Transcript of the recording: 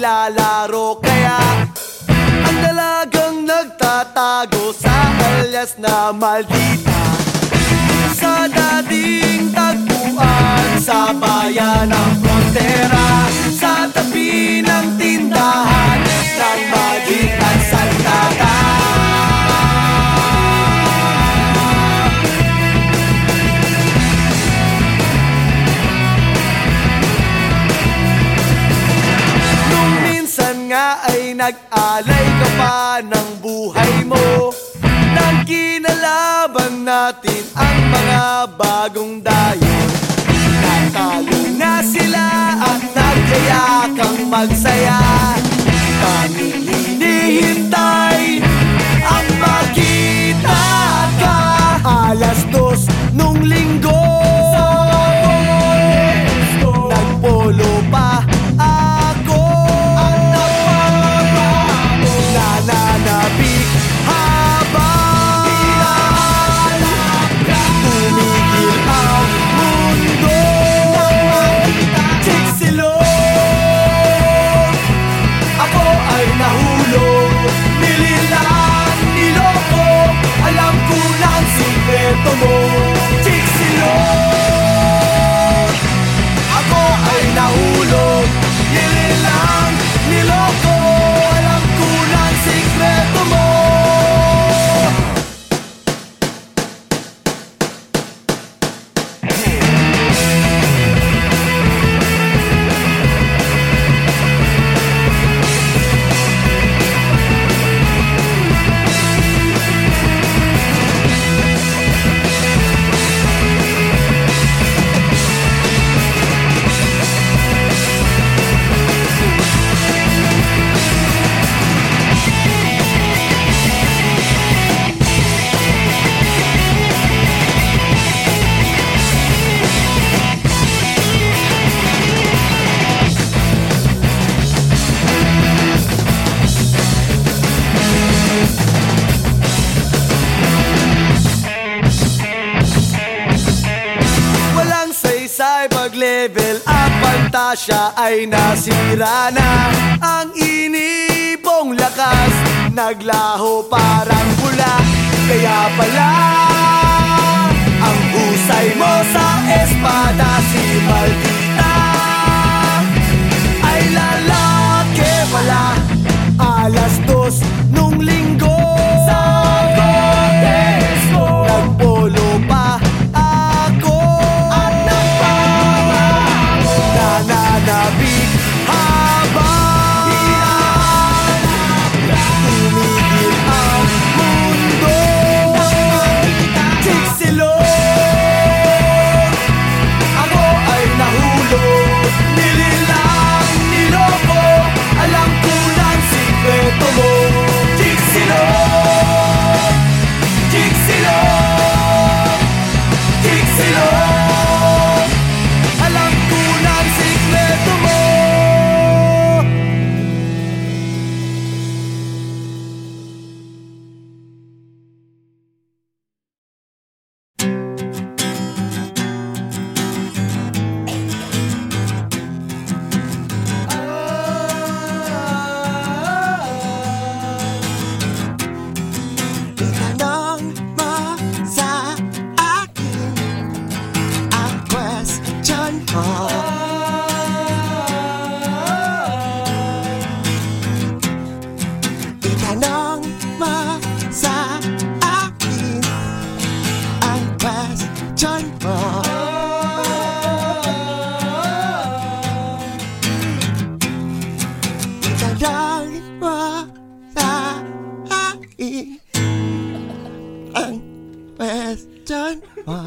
naglalaro Kaya ang dalagang nagtatago sa alias na maldita. Sa dating tagpuan sa bayan ng frontera nga ay nag-alay ka pa ng buhay mo. Nang kinalaban natin ang mga bagong dayo Natalo na sila at nagkaya kang magsaya level up Pantasya ay nasira na. Ang inipong lakas Naglaho parang pula Kaya pala Ang husay mo sa espada Si Maldita Ay lalaki pala Itanong mo sa akin ang question ko Itanong mo sa akin ang question mo Itanong mo sa akin ang question mo